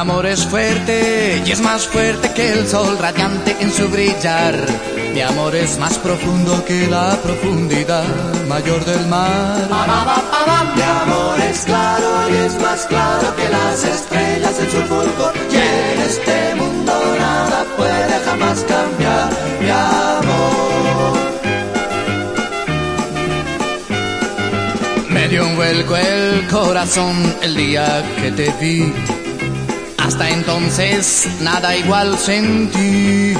amor es fuerte y es más fuerte que el sol radiante en su brillar. Mi amor es más profundo que la profundidad mayor del mar. Mi amor es claro y es más claro que las estrellas en su fulgor. Y en este mundo nada puede jamás cambiar mi amor. Me dio un vuelco el corazón el día que te vi. Hasta entonces nada igual sentí.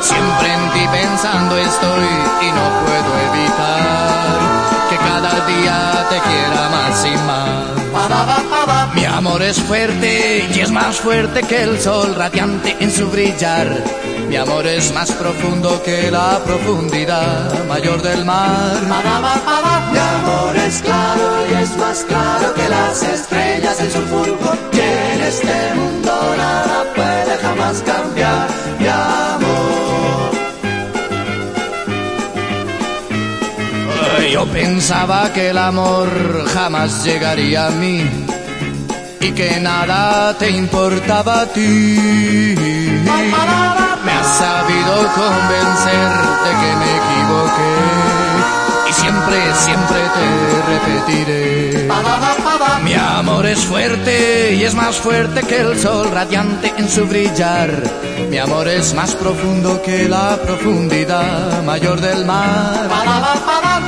Siempre en ti pensando estoy Mi amor es fuerte y es más fuerte que el sol radiante en su brillar. Mi amor es más profundo que la profundidad mayor del mar. Mi amor es claro y es más claro que las estrellas en su fulgor. Y en este mundo nada puede jamás cambiar mi amor. Yo pensaba que el amor jamás llegaría a mí y que nada te importaba a ti. Me has sabido convencer de que me equivoqué y siempre, siempre te repetiré. Mi amor es fuerte y es más fuerte que el sol radiante en su brillar. Mi amor es más profundo que la profundidad mayor del mar.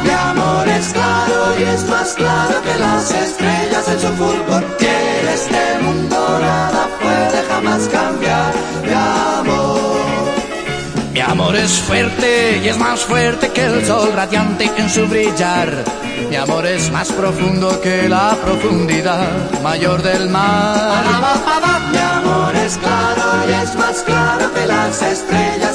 Mi amor es claro y es más claro que las estrellas amor es fuerte y es más fuerte que el sol radiante en su brillar. Mi amor es más profundo que la profundidad mayor del mar. Mi amor es claro y es más claro que las estrellas.